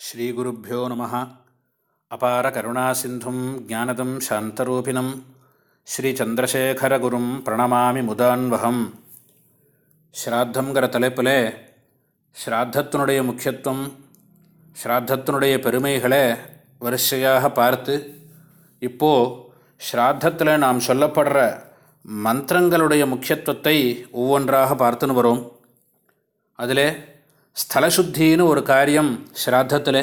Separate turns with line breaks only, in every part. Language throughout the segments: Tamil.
ஸ்ரீகுருப்போ நம. அபார கருணா சிந்தும் ஜானதம் சாந்தரூபிணம். ஸ்ரீச்சந்திரசேகரகுரும் பிரணமாமி முதான்வகம். ஸ்ராத்தங்கிற தலைப்பில் ஸ்ராத்தத்தினுடைய முக்கியத்துவம் ஸ்ராத்தத்தினுடைய பெருமைகளை வரிசையாக பார்த்து இப்போது ஸ்ராத்தத்தில் நாம் சொல்லப்படுற மந்திரங்களுடைய முக்கியத்துவத்தை ஒவ்வொன்றாக பார்த்துன்னு வரும். அதில் ஸ்தலசுத்தின்னு ஒரு காரியம் ஸ்ராத்தத்தில்.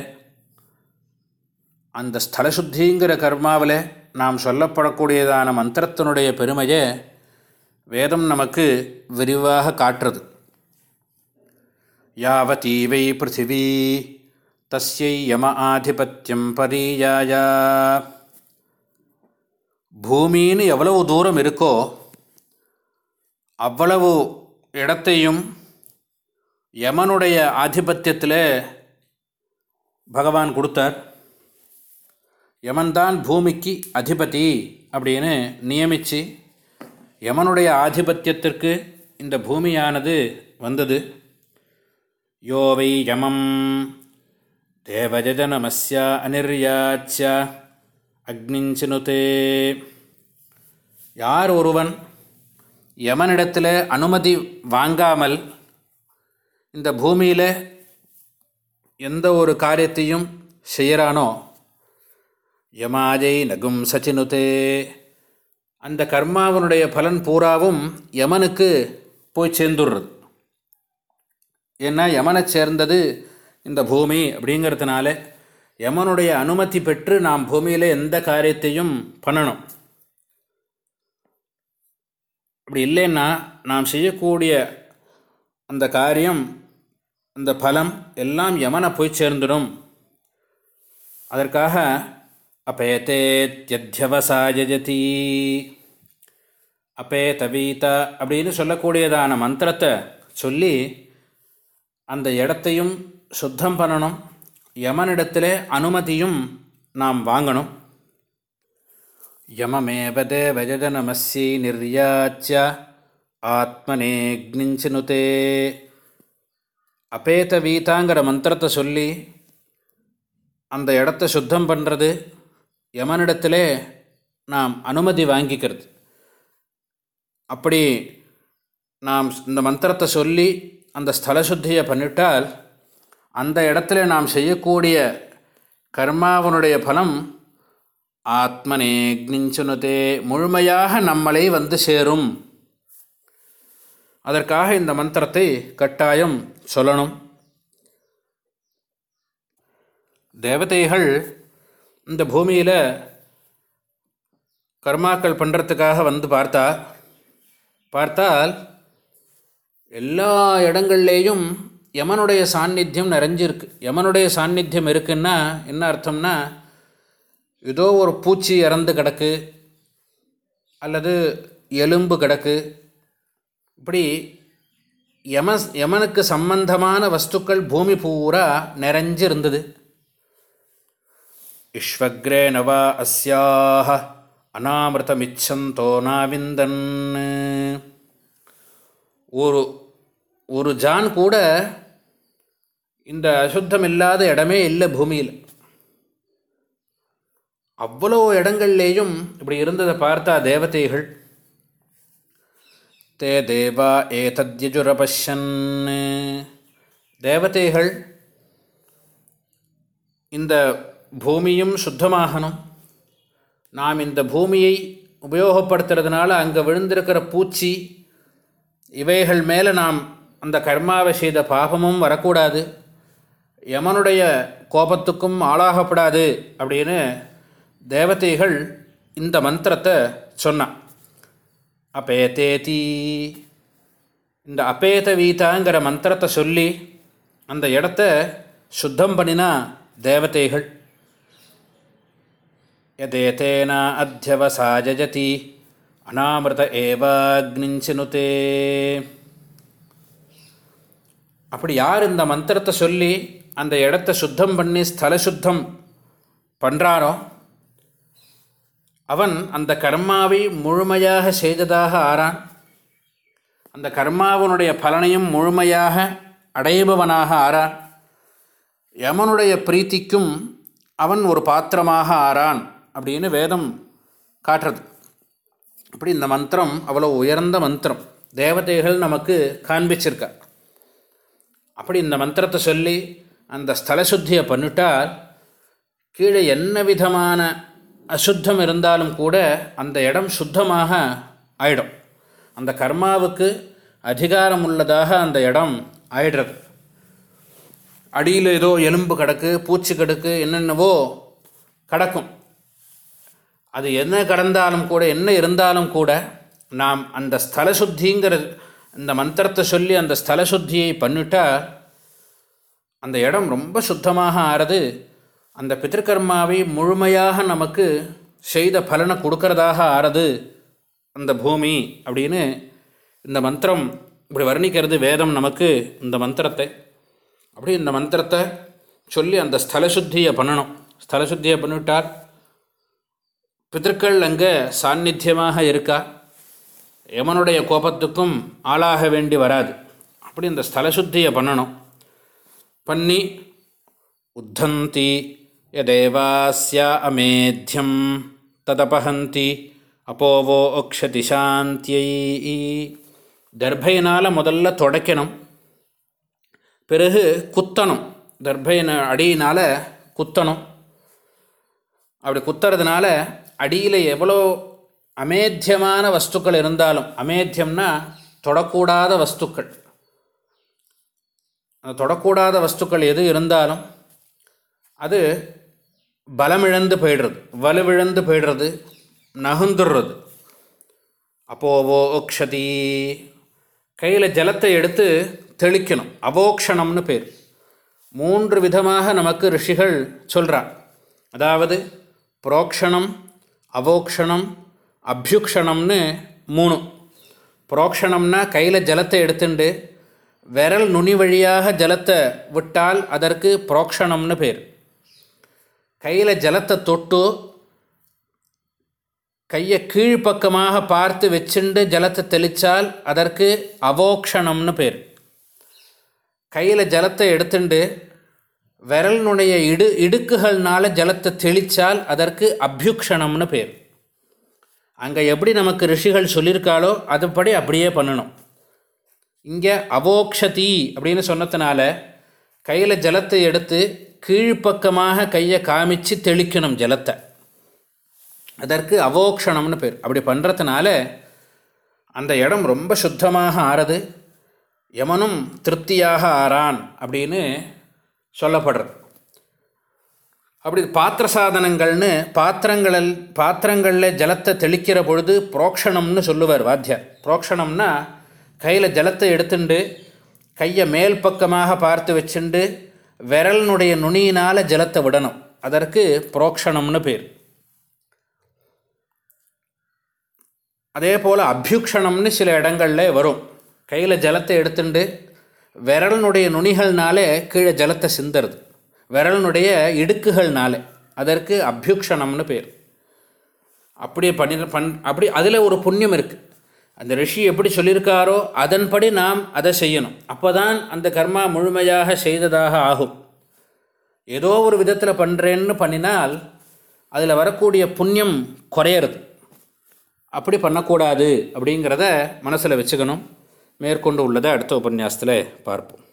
அந்த ஸ்தலசுத்திங்கிற கர்மாவில் நாம் சொல்லப்படக்கூடியதான மந்திரத்தினுடைய பெருமையை வேதம் நமக்கு விரிவாக காட்டுறது. யாவதீவை பிருத்திவி தஸ்யை யம ஆதிபத்தியம் பரீயாயா. பூமின்னு எவ்வளவு தூரம் இருக்கோ அவ்வளவு இடத்தையும் யமனுடைய ஆதிபத்தியத்தில் பகவான் கொடுத்தார். யமன்தான் பூமிக்கு அதிபதி அப்படின்னு நியமித்து யமனுடைய ஆதிபத்தியத்திற்கு இந்த பூமியானது வந்தது. யோவை யமம் தேவஜனமஸ்யா அனிர்யாச்ச அக்னிஞ்சினுதே யார் ஒருவன் யமனிடத்தில் அனுமதி வாங்காமல் இந்த பூமியில் எந்த ஒரு காரியத்தையும் செய்கிறானோ யமாஜை நகும் சச்சினுதே. அந்த கர்மாவனுடைய பலன் பூராவும் யமனுக்கு போய் சேர்ந்துடுறது. ஏன்னா யமனை சேர்ந்தது இந்த பூமி அப்படிங்கிறதுனால யமனுடைய அனுமதி பெற்று நாம் பூமியில் எந்த காரியத்தையும் பண்ணணும். அப்படி இல்லைன்னா நாம் செய்யக்கூடிய அந்த காரியம் அந்த பலம் எல்லாம் யமனை போய் சேர்ந்துடும். அதற்காக அப்பேத்தேத்யவசாயஜதி அப்பே தவீத அப்படின்னு சொல்லக்கூடியதான மந்திரத்தை சொல்லி அந்த இடத்தையும் சுத்தம் பண்ணணும். யமனிடத்தில் அனுமதியும் நாம் வாங்கணும். யமமேவ வஜதனமஸ்ய நிர்யாச்ச ஆத்மனேக்னிஞ்சினுதே. அபேத வீதாங்கிற மந்திரத்தை சொல்லி அந்த இடத்த சுத்தம் பண்ணுறது யமனிடத்திலே நாம் அனுமதி வாங்கிக்கிறது. அப்படி நாம் இந்த மந்திரத்தை சொல்லி அந்த ஸ்தல சுத்தியை பண்ணிட்டால் அந்த இடத்துல நாம் செய்யக்கூடிய கர்மாவனுடைய பலம் ஆத்மனேக்னிஞ்சுனுதே முழுமையாக நம்மளை வந்து சேரும். அதற்காக இந்த மந்திரத்தை கட்டாயம் சொல்லணும். தேவதைகள் இந்த பூமியில் கர்மாக்கள் பண்ணுறதுக்காக வந்து பார்த்தா பார்த்தால் எல்லா இடங்கள்லேயும் யமனுடைய சாநித்தியம் நிறைஞ்சிருக்கு. யமனுடைய சாநித்தியம் இருக்குன்னா என்ன அர்த்தம்னா ஏதோ ஒரு பூச்சி இறந்து கிடக்கு அல்லது எலும்பு கிடக்கு. இப்படி யம யமனுக்கு சம்பந்தமான வஸ்துக்கள் பூமி பூரா நிறைஞ்சு இருந்தது இஷ்வக்ரே நவா அஸ்யாக அனாமிருதமிச்சந்தோ நாவிந்தன். ஒரு ஒரு ஜான் கூட இந்த அசுத்தம் இல்லாத இடமே இல்லை பூமியில். அவ்வளோ இடங்கள்லேயும் இப்படி இருந்ததை பார்த்தா தேவதைகள் தே தேவா ஏதத்யஜுரபஷன் தேவதைகள் இந்த பூமியும் சுத்தமாகணும். நாம் இந்த பூமியை உபயோகப்படுத்துறதுனால அங்கே விழுந்திருக்கிற பூச்சி இவைகள் மேலே நாம் அந்த கர்மாவை செய்த பாபமும் வரக்கூடாது. யமனுடைய கோபத்துக்கும் ஆளாகப்படாது அப்படின்னு தேவதைகள் இந்த மந்திரத்தை சொன்னான். அபேதேதி இந்த அபேத வீதாங்கிற மந்திரத்தை சொல்லி அந்த இடத்த சுத்தம் பண்ணினா தேவதைகள். யதேதேனா அத்தியவசாஜதி அனாமிருத ஏவாக்னிஞ்சினுதே. அப்படி யார் இந்த மந்திரத்தை சொல்லி அந்த இடத்த சுத்தம் பண்ணி ஸ்தல சுத்தம் பண்ணுறாரோ அவன் அந்த கர்மாவை முழுமையாக செய்ததாக ஆறான். அந்த கர்மாவனுடைய பலனையும் முழுமையாக அடைபவனாக ஆறான். யமனுடைய பிரீத்திக்கும் அவன் ஒரு பாத்திரமாக ஆறான் அப்படின்னு வேதம் காட்டுறது. அப்படி இந்த மந்திரம் அவ்வளோ உயர்ந்த மந்திரம். தேவதைகள் நமக்கு காண்பிச்சிருக்கா. அப்படி இந்த மந்திரத்தை சொல்லி அந்த ஸ்தல சுத்தியை பண்ணிட்டால் கீழே என்ன விதமான அசுத்தம் இருந்தாலும் கூட அந்த இடம் சுத்தமாக ஆயிடும். அந்த கர்மாவுக்கு அதிகாரம் உள்ளதாக அந்த இடம் ஆயிடுறது. அடியில் ஏதோ எலும்பு கிடக்கு பூச்சி கிடக்கு என்னென்னவோ கிடக்கும். அது என்ன கடந்தாலும் கூட என்ன இருந்தாலும் கூட நாம் அந்த ஸ்தல சுத்திங்கிற இந்த மந்திரத்தை சொல்லி அந்த ஸ்தல சுத்தியை பண்ணிட்டா அந்த இடம் ரொம்ப சுத்தமாக ஆறது அந்த பித்திருக்கர்மாவை முழுமையாக நமக்கு செய்த பலனை கொடுக்கறதாக ஆறது அந்த பூமி அப்படின்னு இந்த மந்திரம் இப்படி வர்ணிக்கிறது வேதம் நமக்கு இந்த மந்திரத்தை. அப்படி இந்த மந்திரத்தை சொல்லி அந்த ஸ்தலசுத்தியை பண்ணணும். ஸ்தலசுத்தியை பண்ணிவிட்டார். பண்ணிவிட்டால் பிதற்கள் அங்கே சாநித்தியமாக இருக்கா? யமனுடைய கோபத்துக்கும் ஆளாக வேண்டி வராது. அப்படி இந்த ஸ்தல சுத்தியை பண்ணணும். பண்ணி உத்தந்தி யதேவாஸ்யா அமேத்தியம் ததபஹந்தி அப்போவோ ஒக்ஷதி சாந்தியை தர்பையினால் முதல்ல தொடக்கணும் பிறகு குத்தணும். தர்பையின அடியினால் குத்தணும். அப்படி குத்துறதுனால அடியில் எவ்வளோ அமேத்தியமான வஸ்துக்கள் இருந்தாலும் அமேத்தியம்னா தொடக்கூடாத வஸ்துக்கள். அந்த தொடக்கூடாத வஸ்துக்கள் எது இருந்தாலும் அது பலமிழந்து போயிடுறது. வலுவிழந்து போயிடுறது. நகுந்துடுறது அப்போவோ ஓக்ஷதி கையில் ஜலத்தை எடுத்து தெளிக்கணும். அவோக்ஷணம்னு பேர். மூன்று விதமாக நமக்கு ரிஷிகள் சொல்கிறா அதாவது புரோக்ஷணம் அவோக்ஷணம் அபியுக்ஷணம்னு மூணு. புரோக்ஷணம்னா கையில் ஜலத்தை எடுத்துண்டு விரல் நுனி வழியாக ஜலத்தை விட்டால் அதற்கு புரோக்ஷணம்னு பேர். கையில் ஜலத்தை தொட்டு கையை கீழ்ப்பக்கமாக பார்த்து வச்சுண்டு ஜலத்தை தெளித்தால் அதற்கு அவோக்ஷணம்னு பேர். கையில் ஜலத்தை எடுத்துண்டு விரலினுடைய இடு இடுக்குகள்னால ஜலத்தை தெளித்தால் அதற்கு அபியுக்ஷணம்னு பேர். அங்கே எப்படி நமக்கு ரிஷிகள் சொல்லியிருக்காளோ அதுபடி அப்படியே பண்ணணும். இங்கே அவோக்ஷதி அப்படின்னு சொன்னதுனால கையில் ஜலத்தை எடுத்து கீழ்ப்பக்கமாக கையை காமிச்சு தெளிக்கணும் ஜலத்தை. அதற்கு அவோக்ஷணம்னு பேர். அப்படி பண்ணுறதுனால அந்த இடம் ரொம்ப சுத்தமாக ஆறுது. யமனும் திருப்தியாக ஆறான் அப்படின்னு சொல்லப்படுறது. அப்படி பாத்திர சாதனங்கள்னு பாத்திரங்களில் பாத்திரங்களில் ஜலத்தை தெளிக்கிற பொழுது புரோக்ஷணம்னு சொல்லுவார் வாத்தியார். புரோக்ஷணம்னா கையில் ஜலத்தை எடுத்துண்டு கையை மேல் பக்கமாக பார்த்து வச்சுண்டு விரலினுடைய நுனியினால் ஜலத்தை விடணும். அதற்கு புரோக்ஷணம்னு பேர். அதே போல் அபியுக்ஷணம்னு சில இடங்களில் வரும். கையில் ஜலத்தை எடுத்துண்டு விரலினுடைய நுனிகள்னாலே கீழே ஜலத்தை சிந்துறது. விரலினுடைய இடுக்குகள்னாலே. அதற்கு அபியுக்ஷணம்னு பேர். அப்படியே பண்ணி பண் அப்படி அதில் ஒரு புண்ணியம் இருக்குது அந்த ரிஷி எப்படி சொல்லியிருக்காரோ அதன்படி நாம் அதை செய்யணும். அப்போ தான் அந்த கர்மா முழுமையாக செய்ததாக ஆகும். ஏதோ ஒரு விதத்தில் பண்ணுறேன்னு பண்ணினால் அதில் வரக்கூடிய புண்ணியம் குறையிறது. அப்படி பண்ணக்கூடாது அப்படிங்கிறத மனசில் வச்சுக்கணும். மேற்கொண்டு உள்ளதை அடுத்த உபன்யாசத்தில் பார்ப்போம்.